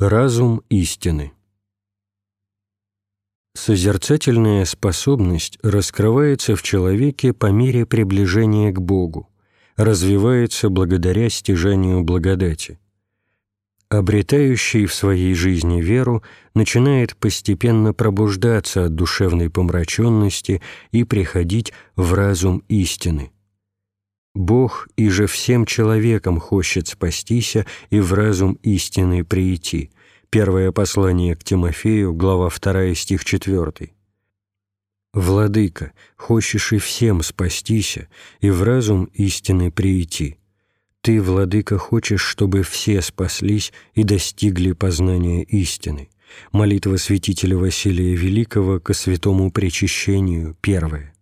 Разум истины Созерцательная способность раскрывается в человеке по мере приближения к Богу, развивается благодаря стяжанию благодати. Обретающий в своей жизни веру начинает постепенно пробуждаться от душевной помраченности и приходить в разум истины – Бог и же всем человеком хочет спастися и в разум истины прийти. Первое послание к Тимофею, глава 2, стих 4. «Владыка, хочешь и всем спастися и в разум истины прийти. Ты, Владыка, хочешь, чтобы все спаслись и достигли познания истины». Молитва святителя Василия Великого ко святому причащению, первое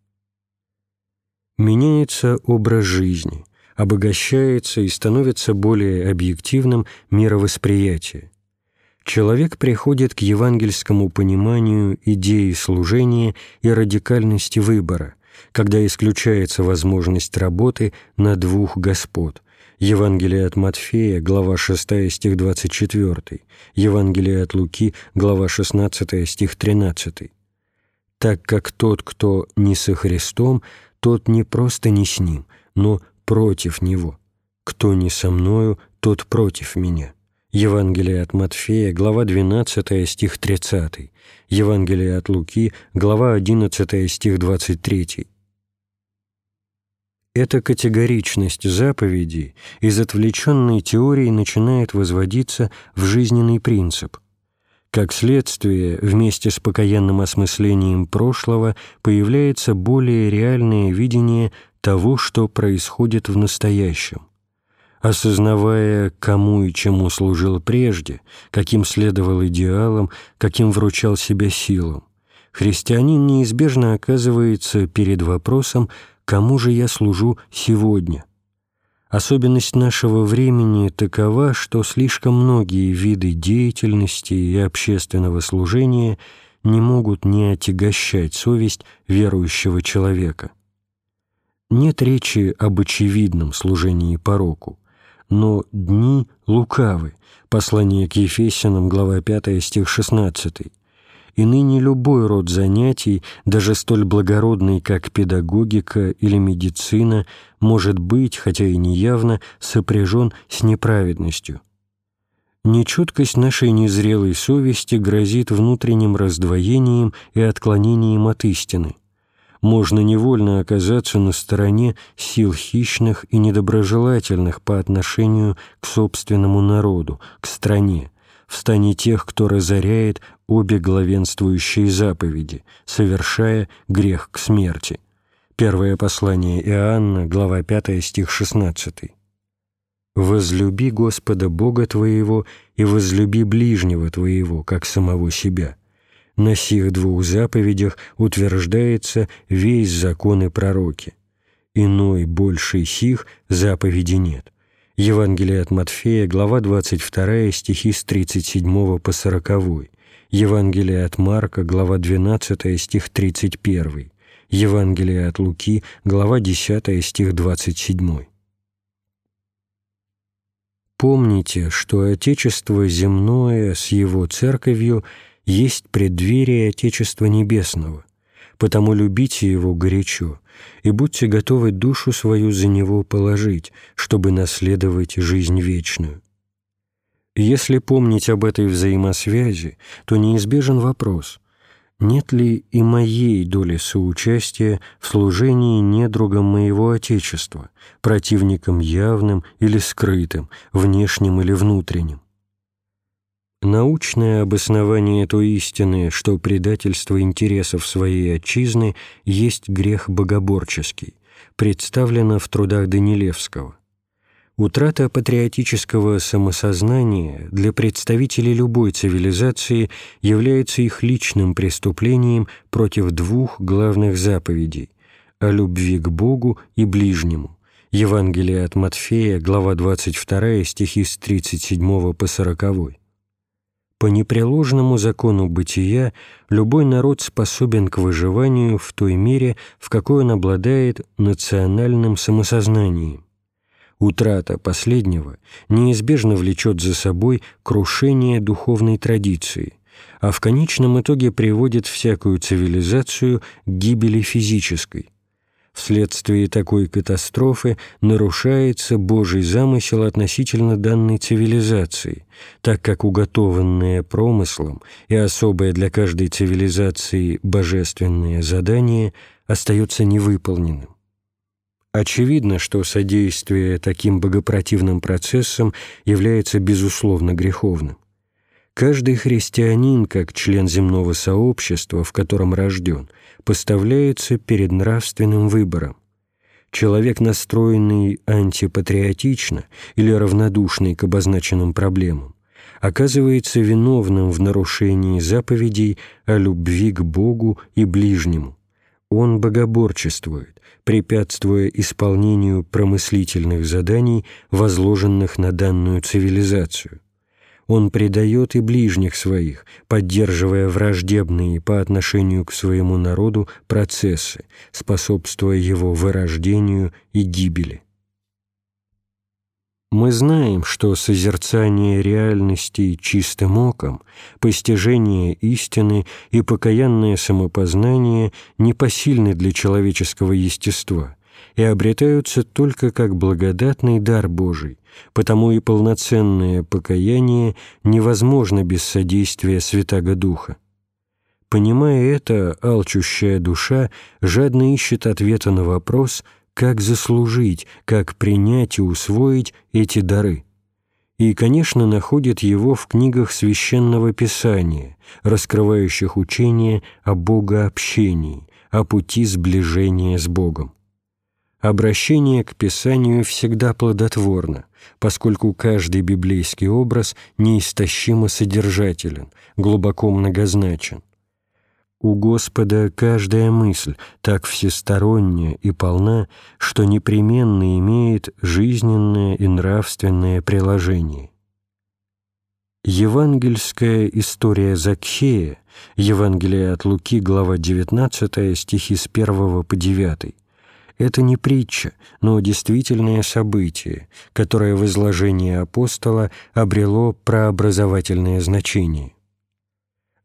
меняется образ жизни, обогащается и становится более объективным мировосприятие. Человек приходит к евангельскому пониманию идеи служения и радикальности выбора, когда исключается возможность работы на двух господ. Евангелие от Матфея, глава 6, стих 24, Евангелие от Луки, глава 16, стих 13. Так как тот, кто не со Христом, тот не просто не с ним, но против него. Кто не со мною, тот против меня. Евангелие от Матфея, глава 12, стих 30. Евангелие от Луки, глава 11, стих 23. Эта категоричность заповедей из отвлеченной теории начинает возводиться в жизненный принцип – как следствие, вместе с покаянным осмыслением прошлого появляется более реальное видение того, что происходит в настоящем. Осознавая, кому и чему служил прежде, каким следовал идеалам, каким вручал себя силам, христианин неизбежно оказывается перед вопросом «кому же я служу сегодня?» Особенность нашего времени такова, что слишком многие виды деятельности и общественного служения не могут не отягощать совесть верующего человека. Нет речи об очевидном служении пороку, но дни лукавы, послание к Ефесянам, глава 5, стих 16, и ныне любой род занятий, даже столь благородный, как педагогика или медицина, может быть, хотя и неявно, сопряжен с неправедностью. Нечеткость нашей незрелой совести грозит внутренним раздвоением и отклонением от истины. Можно невольно оказаться на стороне сил хищных и недоброжелательных по отношению к собственному народу, к стране, в стане тех, кто разоряет обе главенствующие заповеди, совершая грех к смерти. Первое послание Иоанна, глава 5, стих 16. «Возлюби Господа Бога твоего и возлюби ближнего твоего, как самого себя». На сих двух заповедях утверждается весь закон и пророки. Иной, большей сих, заповеди нет. Евангелие от Матфея, глава 22, стихи с 37 по 40. Евангелие от Марка, глава 12, стих 31. Евангелие от Луки, глава 10, стих 27. Помните, что Отечество земное с его церковью есть преддверие Отечества Небесного, потому любите его горячо, и будьте готовы душу свою за него положить, чтобы наследовать жизнь вечную. Если помнить об этой взаимосвязи, то неизбежен вопрос, нет ли и моей доли соучастия в служении недругам моего Отечества, противникам явным или скрытым, внешним или внутренним. Научное обоснование той истины, что предательство интересов своей отчизны есть грех богоборческий, представлено в трудах Данилевского – Утрата патриотического самосознания для представителей любой цивилизации является их личным преступлением против двух главных заповедей – о любви к Богу и ближнему. Евангелие от Матфея, глава 22, стихи с 37 по 40. По непреложному закону бытия любой народ способен к выживанию в той мере, в какой он обладает национальным самосознанием Утрата последнего неизбежно влечет за собой крушение духовной традиции, а в конечном итоге приводит всякую цивилизацию к гибели физической. Вследствие такой катастрофы нарушается Божий замысел относительно данной цивилизации, так как уготованное промыслом и особое для каждой цивилизации божественное задание остается невыполненным. Очевидно, что содействие таким богопротивным процессам является безусловно греховным. Каждый христианин, как член земного сообщества, в котором рожден, поставляется перед нравственным выбором. Человек, настроенный антипатриотично или равнодушный к обозначенным проблемам, оказывается виновным в нарушении заповедей о любви к Богу и ближнему. Он богоборчествует, препятствуя исполнению промыслительных заданий, возложенных на данную цивилизацию он предает и ближних своих, поддерживая враждебные по отношению к своему народу процессы, способствуя его вырождению и гибели. Мы знаем, что созерцание реальности чистым оком, постижение истины и покаянное самопознание непосильны для человеческого естества и обретаются только как благодатный дар Божий, потому и полноценное покаяние невозможно без содействия Святаго Духа. Понимая это, алчущая душа жадно ищет ответа на вопрос, как заслужить, как принять и усвоить эти дары. И, конечно, находит его в книгах Священного Писания, раскрывающих учение о богообщении, о пути сближения с Богом. Обращение к Писанию всегда плодотворно, поскольку каждый библейский образ неистощимо содержателен, глубоко многозначен. У Господа каждая мысль так всесторонняя и полна, что непременно имеет жизненное и нравственное приложение. Евангельская история Закхея, Евангелие от Луки, глава 19, стихи с 1 по 9, это не притча, но действительное событие, которое в изложении апостола обрело прообразовательное значение.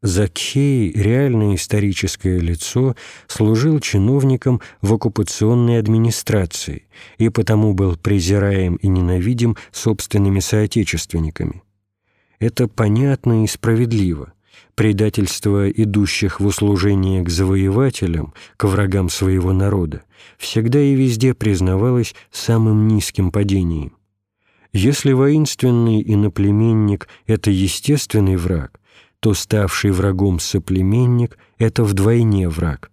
Закхей, реальное историческое лицо, служил чиновником в оккупационной администрации и потому был презираем и ненавидим собственными соотечественниками. Это понятно и справедливо – предательство идущих в услужение к завоевателям, к врагам своего народа, всегда и везде признавалось самым низким падением. Если воинственный иноплеменник – это естественный враг, то ставший врагом соплеменник – это вдвойне враг.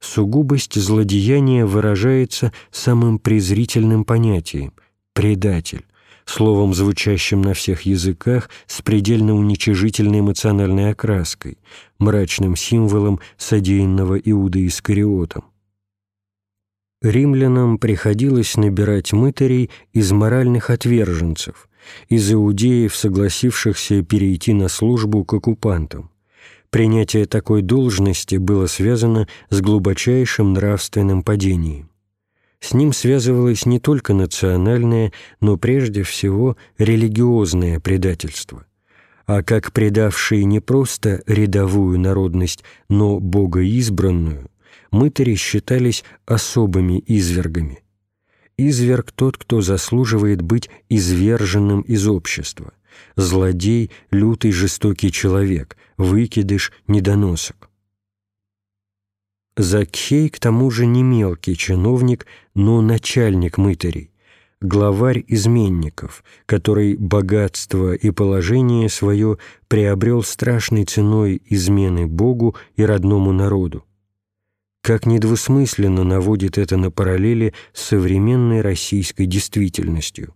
Сугубость злодеяния выражается самым презрительным понятием – предатель, словом, звучащим на всех языках с предельно уничижительной эмоциональной окраской, мрачным символом содеянного Иуда Искариотом. Римлянам приходилось набирать мытарей из моральных отверженцев, из иудеев, согласившихся перейти на службу к оккупантам. Принятие такой должности было связано с глубочайшим нравственным падением. С ним связывалось не только национальное, но прежде всего религиозное предательство. А как предавшие не просто рядовую народность, но богоизбранную, мытари считались особыми извергами. Изверг тот, кто заслуживает быть изверженным из общества. Злодей — лютый жестокий человек, выкидыш — недоносок. Закхей, к тому же, не мелкий чиновник, но начальник мытарей, главарь изменников, который богатство и положение свое приобрел страшной ценой измены Богу и родному народу. Как недвусмысленно наводит это на параллели с современной российской действительностью.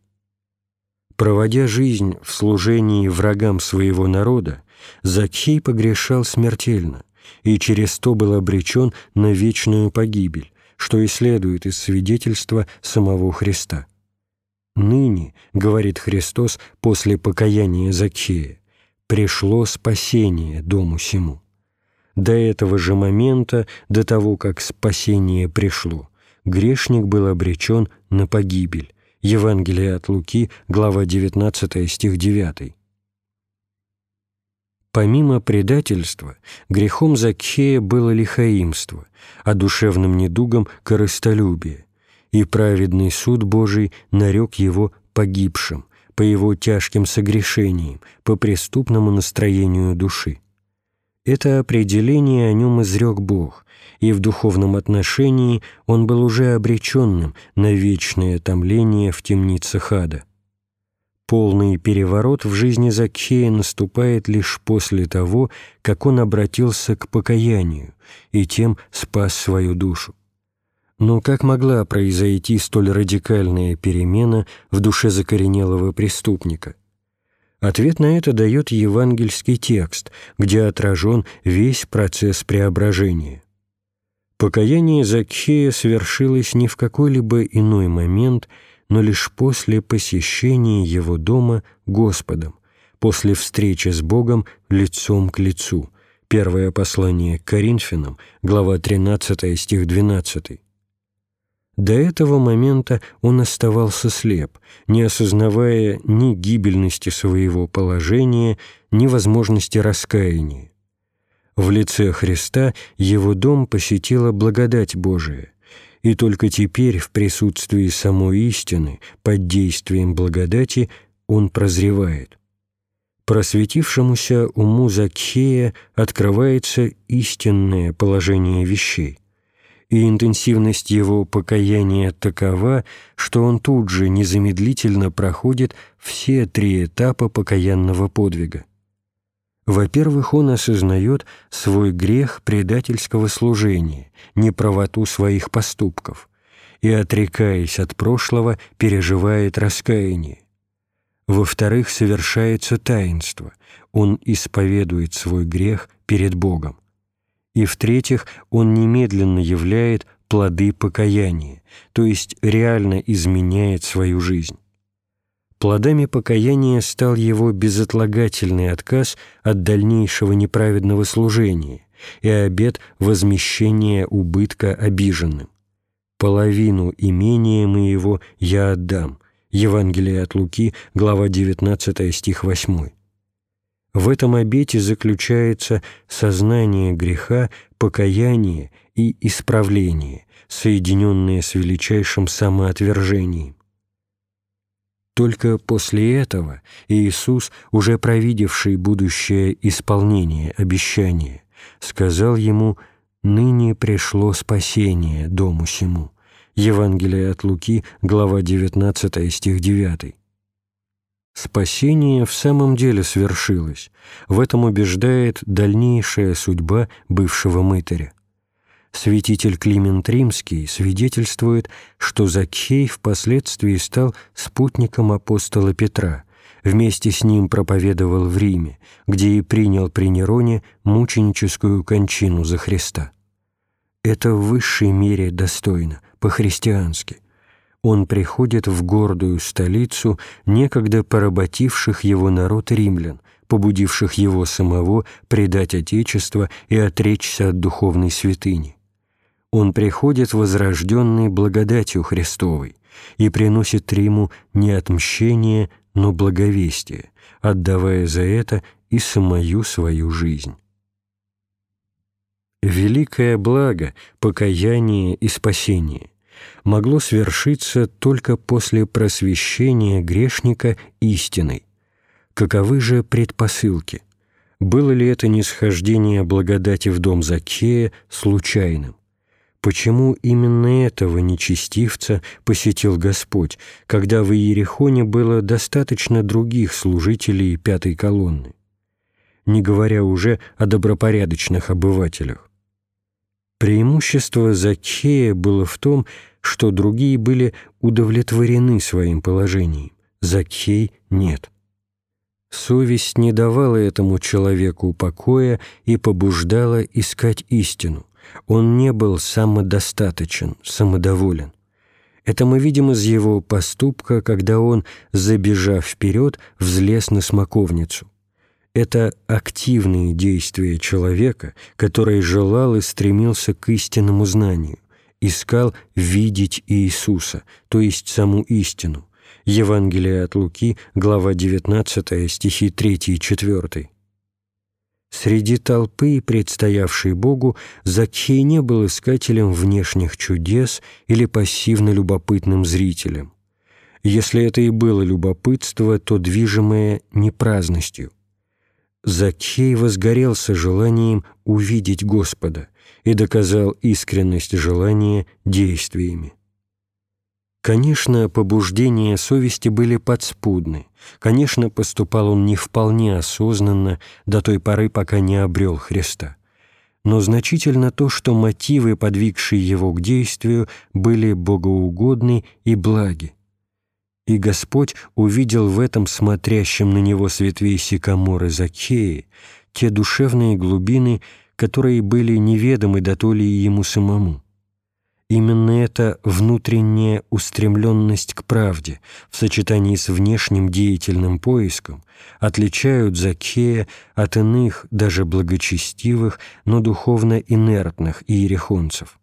Проводя жизнь в служении врагам своего народа, Закхей погрешал смертельно, и через то был обречен на вечную погибель, что и следует из свидетельства самого Христа. «Ныне, — говорит Христос после покаяния Закхея, — пришло спасение дому сему». До этого же момента, до того, как спасение пришло, грешник был обречен на погибель, Евангелие от Луки, глава 19, стих 9. Помимо предательства, грехом Закхея было лихаимство, а душевным недугом – корыстолюбие, и праведный суд Божий нарек его погибшим по его тяжким согрешениям, по преступному настроению души. Это определение о нем изрек Бог, и в духовном отношении он был уже обреченным на вечное томление в темницах ада. Полный переворот в жизни Закхея наступает лишь после того, как он обратился к покаянию и тем спас свою душу. Но как могла произойти столь радикальная перемена в душе закоренелого преступника? Ответ на это дает евангельский текст, где отражен весь процесс преображения. Покаяние Закхея совершилось не в какой-либо иной момент – но лишь после посещения его дома Господом, после встречи с Богом лицом к лицу. Первое послание к Коринфянам, глава 13, стих 12. До этого момента он оставался слеп, не осознавая ни гибельности своего положения, ни возможности раскаяния. В лице Христа его дом посетила благодать Божия, и только теперь в присутствии самой истины, под действием благодати, он прозревает. Просветившемуся уму Закхея открывается истинное положение вещей, и интенсивность его покаяния такова, что он тут же незамедлительно проходит все три этапа покаянного подвига. Во-первых, он осознает свой грех предательского служения, неправоту своих поступков, и, отрекаясь от прошлого, переживает раскаяние. Во-вторых, совершается таинство, он исповедует свой грех перед Богом. И, в-третьих, он немедленно являет плоды покаяния, то есть реально изменяет свою жизнь. Плодами покаяния стал его безотлагательный отказ от дальнейшего неправедного служения и обет возмещения убытка обиженным. «Половину имения моего я отдам» Евангелие от Луки, глава 19, стих 8. В этом обете заключается сознание греха, покаяние и исправление, соединенные с величайшим самоотвержением. Только после этого Иисус, уже провидевший будущее исполнение обещания, сказал ему «Ныне пришло спасение дому сему». Евангелие от Луки, глава 19, стих 9. Спасение в самом деле свершилось. В этом убеждает дальнейшая судьба бывшего мытаря святитель Климент Римский свидетельствует, что Закхей впоследствии стал спутником апостола Петра, вместе с ним проповедовал в Риме, где и принял при Нероне мученическую кончину за Христа. Это в высшей мере достойно, по-христиански. Он приходит в гордую столицу некогда поработивших его народ римлян, побудивших его самого предать Отечество и отречься от духовной святыни он приходит возрожденный благодатью Христовой и приносит Риму не отмщение, но благовестие, отдавая за это и самую свою жизнь. Великое благо, покаяние и спасение могло свершиться только после просвещения грешника истиной. Каковы же предпосылки? Было ли это нисхождение благодати в дом Закея случайным? Почему именно этого нечестивца посетил Господь, когда в Иерихоне было достаточно других служителей пятой колонны? Не говоря уже о добропорядочных обывателях. Преимущество Закхея было в том, что другие были удовлетворены своим положением, Закхей нет. Совесть не давала этому человеку покоя и побуждала искать истину он не был самодостаточен, самодоволен. Это мы видим из его поступка, когда он, забежав вперед, взлез на смоковницу. Это активные действия человека, который желал и стремился к истинному знанию, искал видеть Иисуса, то есть саму истину, Евангелие от Луки, глава 19, стихи 3 и 4. Среди толпы, предстоявшей Богу, Закхей не был искателем внешних чудес или пассивно любопытным зрителем. Если это и было любопытство, то движимое не праздностью. Закхей возгорелся желанием увидеть Господа и доказал искренность желания действиями. Конечно, побуждения совести были подспудны. Конечно, поступал он не вполне осознанно до той поры, пока не обрел Христа. Но значительно то, что мотивы, подвигшие его к действию, были богоугодны и благи. И Господь увидел в этом смотрящем на него с ветвей сикаморы Закеи те душевные глубины, которые были неведомы до то ли ему самому. Именно эта внутренняя устремленность к правде в сочетании с внешним деятельным поиском отличают Закея от иных, даже благочестивых, но духовно инертных иерихонцев.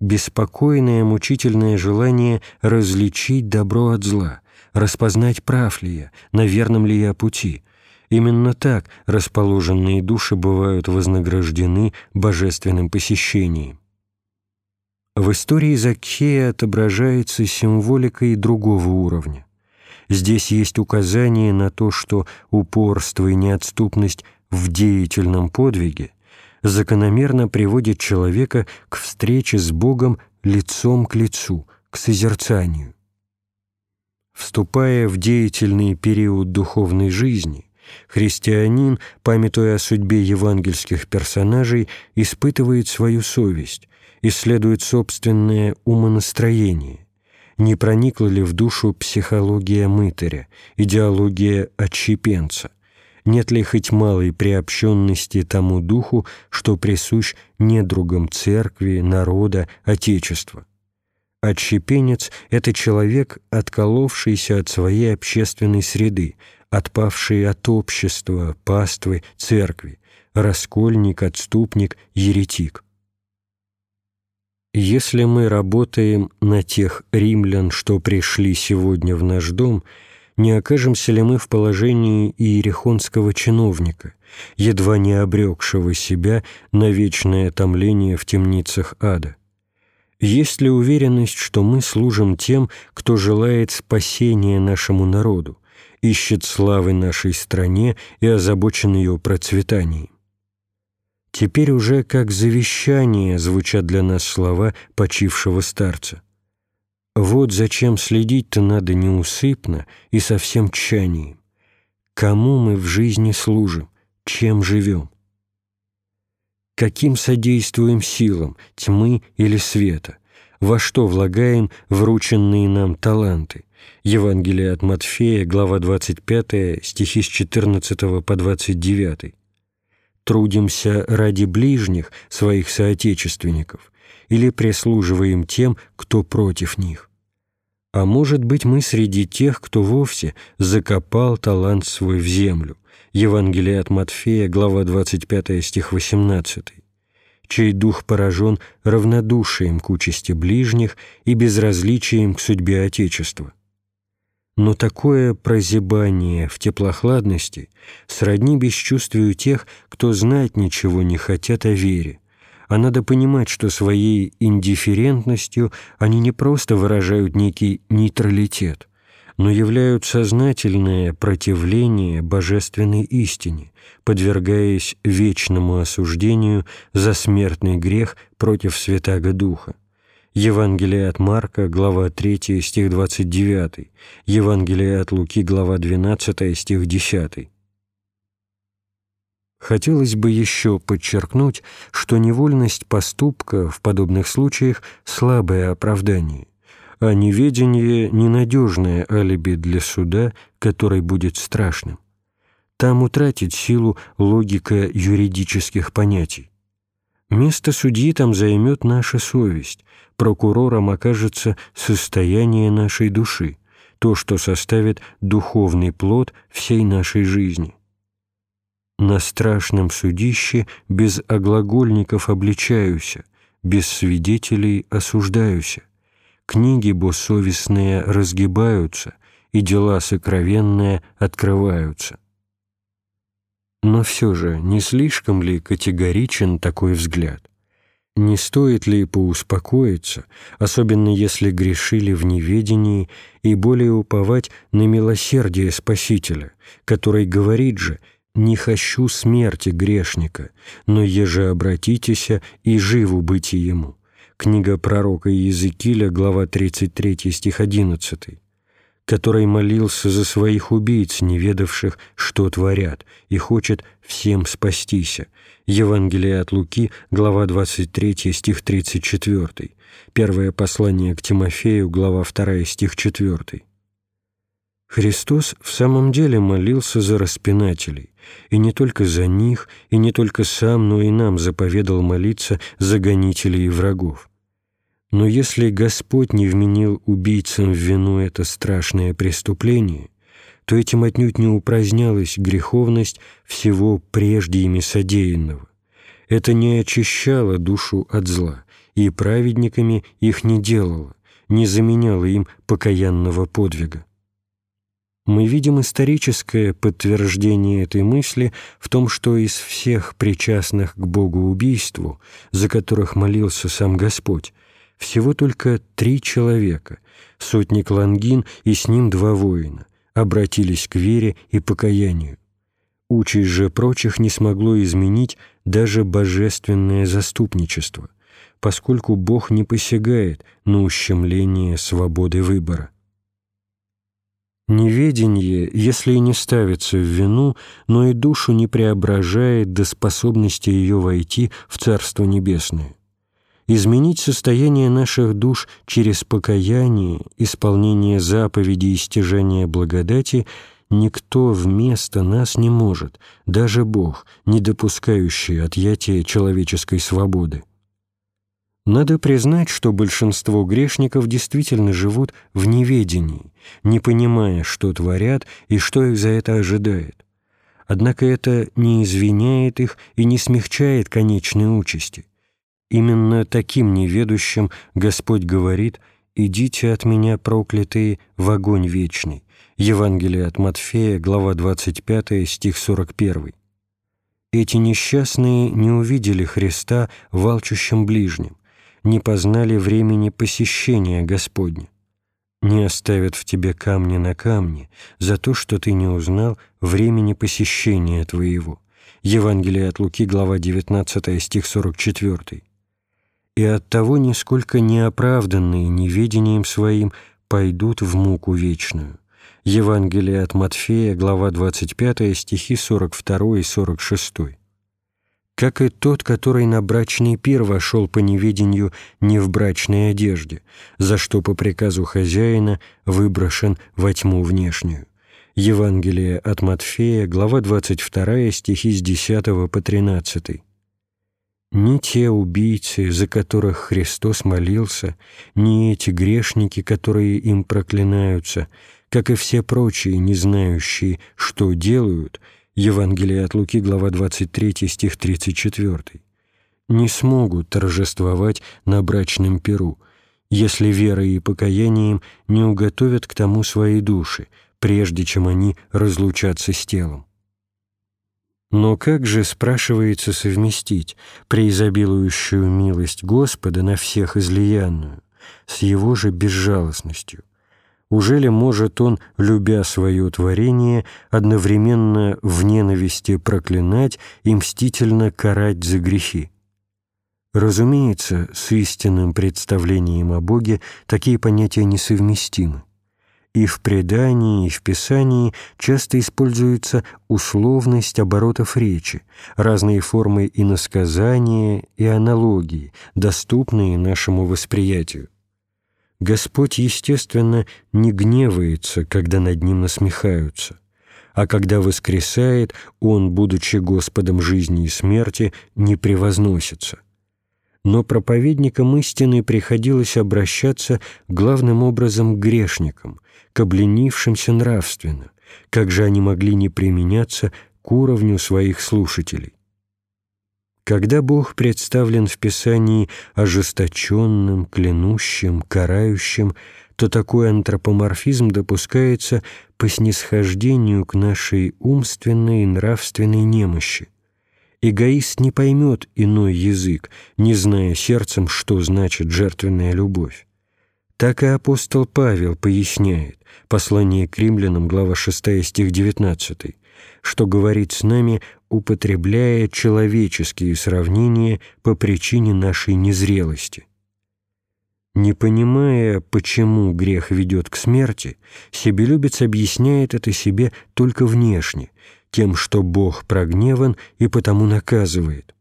Беспокойное мучительное желание различить добро от зла, распознать, прав ли я, на верном ли я пути – Именно так расположенные души бывают вознаграждены божественным посещением. В истории Закхея отображается символика и другого уровня. Здесь есть указание на то, что упорство и неотступность в деятельном подвиге закономерно приводит человека к встрече с Богом лицом к лицу, к созерцанию. Вступая в деятельный период духовной жизни, христианин, памятуя о судьбе евангельских персонажей, испытывает свою совесть, исследует собственное умонастроение, не проникла ли в душу психология мытаря, идеология отщепенца, нет ли хоть малой приобщенности тому духу, что присущ недругам церкви, народа, отечества. Отщепенец — это человек, отколовшийся от своей общественной среды, отпавший от общества, паствы, церкви, раскольник, отступник, еретик. Если мы работаем на тех римлян, что пришли сегодня в наш дом, не окажемся ли мы в положении иерихонского чиновника, едва не обрекшего себя на вечное томление в темницах ада? Есть ли уверенность, что мы служим тем, кто желает спасения нашему народу, ищет славы нашей стране и озабочен ее процветанием? Теперь уже как завещание звучат для нас слова почившего старца. Вот зачем следить-то надо неусыпно и со всем тщанием. Кому мы в жизни служим, чем живем? Каким содействуем силам, тьмы или света? Во что влагаем врученные нам таланты? Евангелие от Матфея, глава 25, стихи с 14 по 29 трудимся ради ближних, своих соотечественников, или прислуживаем тем, кто против них. А может быть, мы среди тех, кто вовсе закопал талант свой в землю. Евангелие от Матфея, глава 25, стих 18 чей дух поражен равнодушием к участи ближних и безразличием к судьбе Отечества. Но такое прозябание в теплохладности сродни бесчувствию тех, кто знать ничего не хотят о вере, а надо понимать, что своей индифферентностью они не просто выражают некий нейтралитет, но являют сознательное противление божественной истине, подвергаясь вечному осуждению за смертный грех против Святаго Духа. Евангелие от Марка, глава 3, стих 29, Евангелие от Луки, глава 12, стих 10. Хотелось бы еще подчеркнуть, что невольность поступка в подобных случаях – слабое оправдание, а неведение – ненадежное алиби для суда, который будет страшным. Там утратит силу логика юридических понятий. Место судьи там займет наша совесть, прокурором окажется состояние нашей души, то, что составит духовный плод всей нашей жизни. На страшном судище без оглагольников обличаюся, без свидетелей осуждаюся. Книги бо совестные разгибаются, и дела сокровенные открываются. Но все же не слишком ли категоричен такой взгляд? Не стоит ли поуспокоиться, особенно если грешили в неведении, и более уповать на милосердие Спасителя, который говорит же «Не хочу смерти грешника, но еже обратитесь и живу быть ему». Книга пророка Иезекииля, глава 33, стих 11 который молился за своих убийц, не ведавших, что творят, и хочет всем спастися. Евангелие от Луки, глава 23, стих 34. Первое послание к Тимофею, глава 2, стих 4. Христос в самом деле молился за распинателей, и не только за них, и не только сам, но и нам заповедал молиться за гонителей и врагов. Но если Господь не вменил убийцам в вину это страшное преступление, то этим отнюдь не упразднялась греховность всего прежде ими содеянного. Это не очищало душу от зла, и праведниками их не делало, не заменяло им покаянного подвига. Мы видим историческое подтверждение этой мысли в том, что из всех причастных к Богу убийству, за которых молился сам Господь, всего только три человека, сотник Лангин и с ним два воина, обратились к вере и покаянию. Участь же прочих не смогло изменить даже божественное заступничество, поскольку Бог не посягает на ущемление свободы выбора. Неведение, если и не ставится в вину, но и душу не преображает до способности ее войти в Царство Небесное изменить состояние наших душ через покаяние, исполнение заповедей и стяжание благодати никто вместо нас не может, даже Бог, не допускающий отъятия человеческой свободы. Надо признать, что большинство грешников действительно живут в неведении, не понимая, что творят и что их за это ожидает. Однако это не извиняет их и не смягчает конечной участи – Именно таким неведущим Господь говорит «Идите от меня, проклятые, в огонь вечный». Евангелие от Матфея, глава 25, стих 41. Эти несчастные не увидели Христа в алчущем ближнем, не познали времени посещения Господня. Не оставят в тебе камни на камне за то, что ты не узнал времени посещения твоего. Евангелие от Луки, глава 19, стих 44 и оттого нисколько неоправданные неведением своим пойдут в муку вечную. Евангелие от Матфея, глава 25, стихи 42 и 46. Как и тот, который на брачный пир вошел по неведению не в брачной одежде, за что по приказу хозяина выброшен во тьму внешнюю. Евангелие от Матфея, глава 22, стихи с 10 по 13 ни те убийцы, за которых Христос молился, ни эти грешники, которые им проклинаются, как и все прочие, не знающие, что делают, Евангелие от Луки, глава 23, стих 34, не смогут торжествовать на брачном перу, если верой и покаянием не уготовят к тому свои души, прежде чем они разлучатся с телом. Но как же, спрашивается, совместить преизобилующую милость Господа на всех излиянную с Его же безжалостностью? Ужели может Он, любя свое творение, одновременно в ненависти проклинать и мстительно карать за грехи? Разумеется, с истинным представлением о Боге такие понятия несовместимы и в предании, и в Писании часто используется условность оборотов речи, разные формы иносказания и аналогии, доступные нашему восприятию. Господь, естественно, не гневается, когда над Ним насмехаются, а когда воскресает, Он, будучи Господом жизни и смерти, не превозносится но проповедникам истины приходилось обращаться главным образом к грешникам, к обленившимся нравственно, как же они могли не применяться к уровню своих слушателей. Когда Бог представлен в Писании ожесточенным, клянущим, карающим, то такой антропоморфизм допускается по снисхождению к нашей умственной и нравственной немощи. Эгоист не поймет иной язык, не зная сердцем, что значит жертвенная любовь. Так и апостол Павел поясняет, послание к римлянам, глава 6, стих 19, что говорит с нами, употребляя человеческие сравнения по причине нашей незрелости. Не понимая, почему грех ведет к смерти, себелюбец объясняет это себе только внешне, тем, что Бог прогневан и потому наказывает.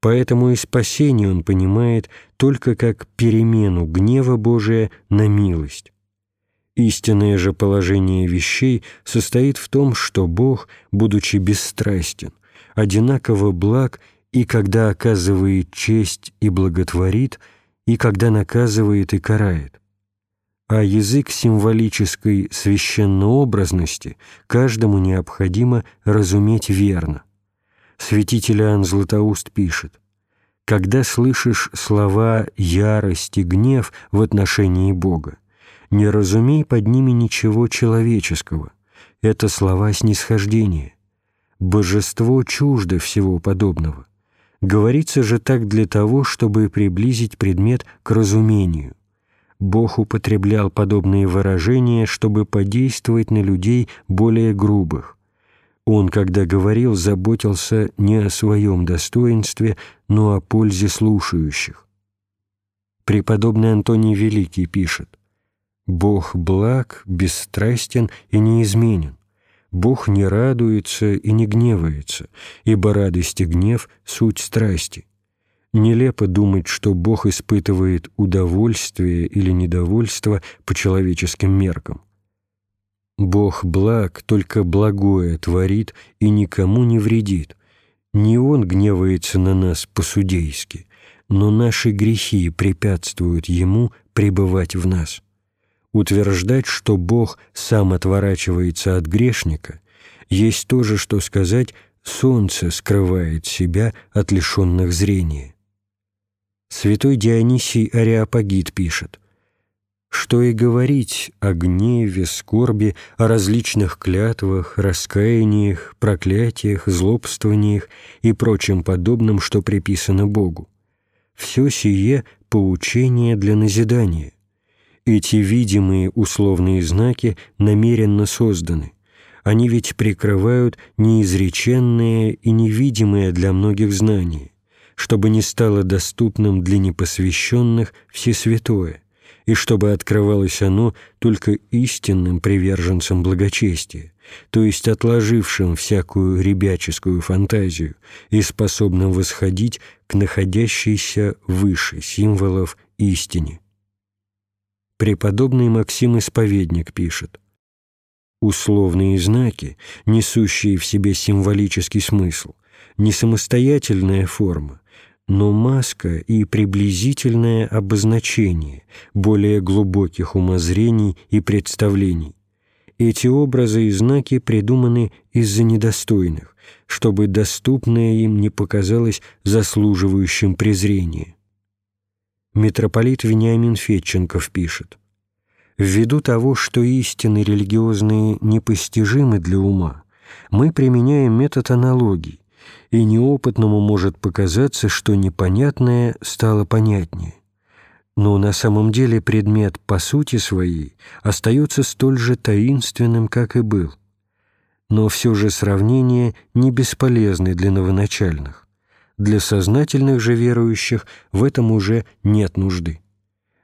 Поэтому и спасение он понимает только как перемену гнева Божия на милость. Истинное же положение вещей состоит в том, что Бог, будучи бесстрастен, одинаково благ и когда оказывает честь и благотворит, и когда наказывает и карает. А язык символической священнообразности каждому необходимо разуметь верно – Святитель Иоанн Златоуст пишет, «Когда слышишь слова ярость и гнев в отношении Бога, не разумей под ними ничего человеческого. Это слова снисхождения. Божество чуждо всего подобного. Говорится же так для того, чтобы приблизить предмет к разумению. Бог употреблял подобные выражения, чтобы подействовать на людей более грубых. Он, когда говорил, заботился не о своем достоинстве, но о пользе слушающих. Преподобный Антоний Великий пишет, «Бог благ, бесстрастен и неизменен. Бог не радуется и не гневается, ибо радость и гнев — суть страсти. Нелепо думать, что Бог испытывает удовольствие или недовольство по человеческим меркам. Бог благ, только благое творит и никому не вредит. Не Он гневается на нас по-судейски, но наши грехи препятствуют Ему пребывать в нас. Утверждать, что Бог сам отворачивается от грешника, есть то же, что сказать «солнце скрывает себя от лишенных зрения». Святой Дионисий Ариапагит пишет что и говорить о гневе, скорби, о различных клятвах, раскаяниях, проклятиях, злобствованиях и прочем подобном, что приписано Богу. Все сие — поучение для назидания. Эти видимые условные знаки намеренно созданы. Они ведь прикрывают неизреченные и невидимые для многих знания, чтобы не стало доступным для непосвященных всесвятое и чтобы открывалось оно только истинным приверженцам благочестия, то есть отложившим всякую ребяческую фантазию и способным восходить к находящейся выше символов истине. Преподобный Максим Исповедник пишет, «Условные знаки, несущие в себе символический смысл, не самостоятельная форма, но маска и приблизительное обозначение более глубоких умозрений и представлений. Эти образы и знаки придуманы из-за недостойных, чтобы доступное им не показалось заслуживающим презрения. Митрополит Вениамин Фетченков пишет, «Ввиду того, что истины религиозные непостижимы для ума, мы применяем метод аналогии, и неопытному может показаться, что непонятное стало понятнее. Но на самом деле предмет по сути своей остается столь же таинственным, как и был. Но все же сравнение не бесполезны для новоначальных. Для сознательных же верующих в этом уже нет нужды.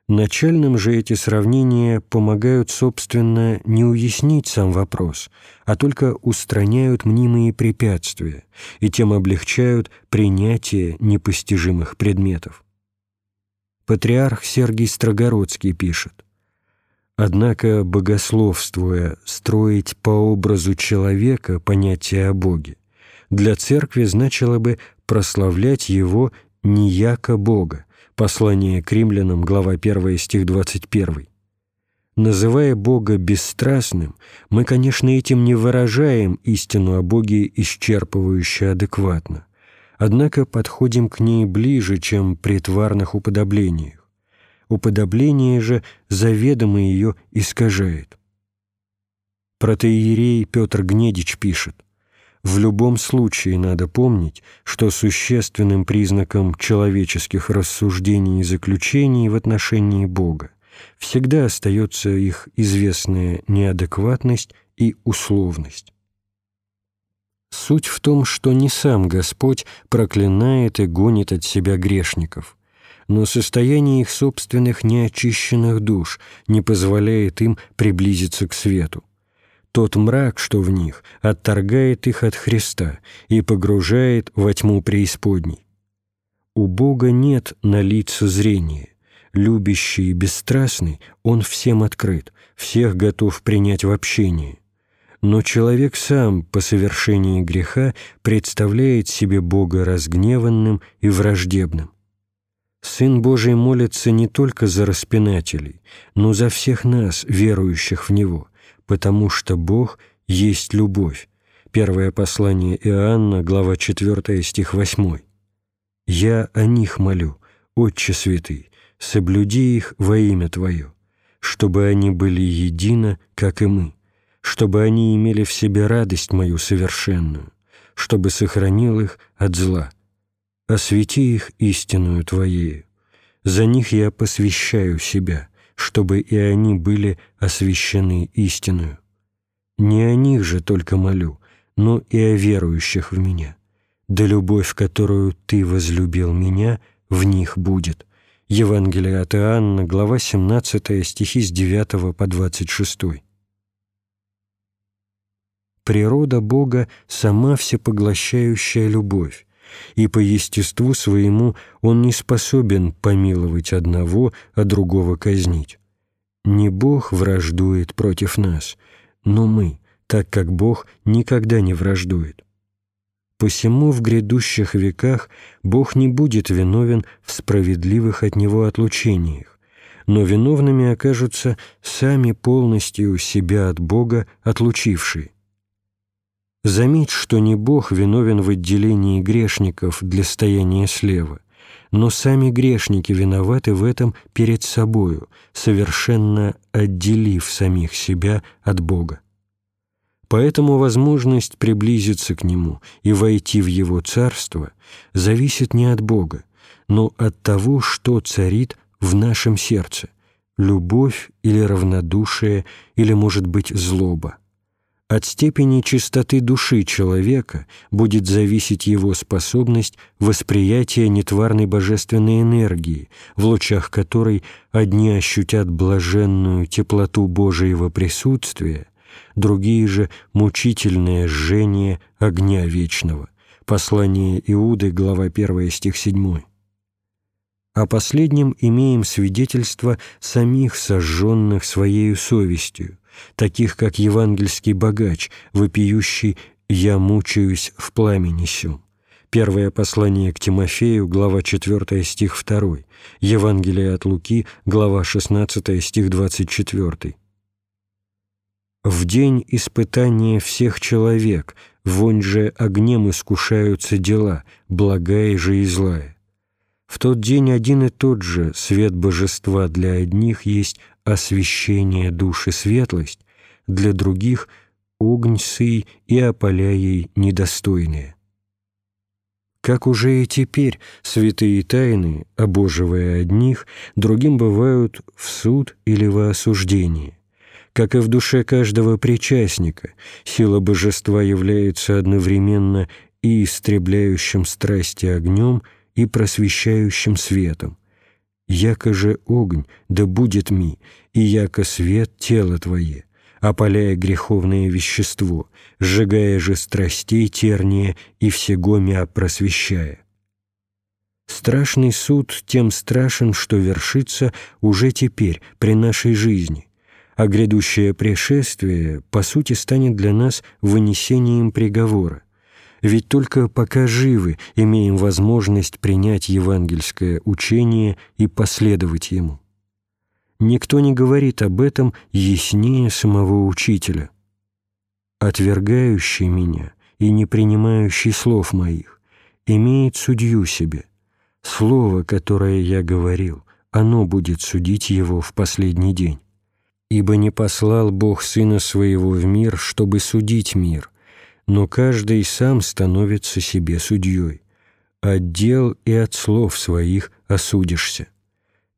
Начальным же эти сравнения помогают, собственно, не уяснить сам вопрос, а только устраняют мнимые препятствия и тем облегчают принятие непостижимых предметов. Патриарх Сергий Строгородский пишет, «Однако, богословствуя, строить по образу человека понятие о Боге, для церкви значило бы прославлять его не яко Бога, Послание к римлянам, глава 1, стих 21. Называя Бога бесстрастным, мы, конечно, этим не выражаем истину о Боге исчерпывающе адекватно, однако подходим к ней ближе, чем при тварных уподоблениях. уподобление же заведомо ее искажает. Протеерей Петр Гнедич пишет, «В любом случае надо помнить, что существенным признаком человеческих рассуждений и заключений в отношении Бога всегда остается их известная неадекватность и условность. Суть в том, что не сам Господь проклинает и гонит от себя грешников, но состояние их собственных неочищенных душ не позволяет им приблизиться к свету. Тот мрак, что в них, отторгает их от Христа и погружает во тьму преисподней. У Бога нет на лица зрения. Любящий и бесстрастный, Он всем открыт, всех готов принять в общение. Но человек сам по совершении греха представляет себе Бога разгневанным и враждебным. Сын Божий молится не только за распинателей, но за всех нас, верующих в Него, потому что Бог есть любовь. Первое послание Иоанна, глава 4, стих 8. «Я о них молю, Отче Святый, соблюди их во имя Твое, чтобы они были едино, как и мы, чтобы они имели в себе радость мою совершенную, чтобы сохранил их от зла» освети их истинную Твоею. За них я посвящаю себя, чтобы и они были освящены истинную. Не о них же только молю, но и о верующих в Меня. Да любовь, которую Ты возлюбил Меня, в них будет». Евангелие от Иоанна, глава 17, стихи с 9 по 26. Природа Бога — сама всепоглощающая любовь, и по естеству своему он не способен помиловать одного, а другого казнить. Не Бог враждует против нас, но мы, так как Бог никогда не враждует. Посему в грядущих веках Бог не будет виновен в справедливых от Него отлучениях, но виновными окажутся сами полностью себя от Бога отлучившие. Заметь, что не Бог виновен в отделении грешников для стояния слева, но сами грешники виноваты в этом перед собою, совершенно отделив самих себя от Бога. Поэтому возможность приблизиться к Нему и войти в Его Царство зависит не от Бога, но от того, что царит в нашем сердце – любовь или равнодушие, или, может быть, злоба. От степени чистоты души человека будет зависеть его способность восприятия нетварной божественной энергии, в лучах которой одни ощутят блаженную теплоту Божьего присутствия, другие же — мучительное жжение огня вечного. Послание Иуды, глава 1, стих 7. О последнем имеем свидетельство самих сожженных своею совестью, таких как евангельский богач, вопиющий «Я мучаюсь в пламени сю». Первое послание к Тимофею, глава 4, стих 2, Евангелие от Луки, глава 16, стих 24. «В день испытания всех человек, вонь же огнем искушаются дела, благая же и злая. В тот день один и тот же свет божества для одних есть освещение души светлость, для других — огнь сый и опаля ей недостойные. Как уже и теперь святые тайны, обоживая одних, другим бывают в суд или во осуждение. Как и в душе каждого причастника, сила божества является одновременно и истребляющим страсти огнем — и просвещающим светом. Яко же огонь, да будет ми, и яко свет тело Твое, опаляя греховное вещество, сжигая же страстей терние и всего мя просвещая. Страшный суд тем страшен, что вершится уже теперь, при нашей жизни, а грядущее пришествие, по сути, станет для нас вынесением приговора. Ведь только пока живы, имеем возможность принять евангельское учение и последовать ему. Никто не говорит об этом яснее самого учителя. «Отвергающий меня и не принимающий слов моих имеет судью себе. Слово, которое я говорил, оно будет судить его в последний день. Ибо не послал Бог Сына Своего в мир, чтобы судить мир, но каждый сам становится себе судьей. От дел и от слов своих осудишься.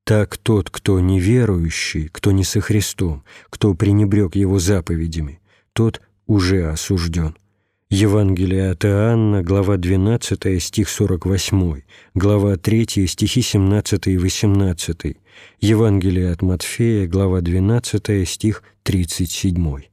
Так тот, кто неверующий, кто не со Христом, кто пренебрег Его заповедями, тот уже осужден. Евангелие от Иоанна, глава 12, стих 48, глава 3, стихи 17 и 18, Евангелие от Матфея, глава 12, стих 37.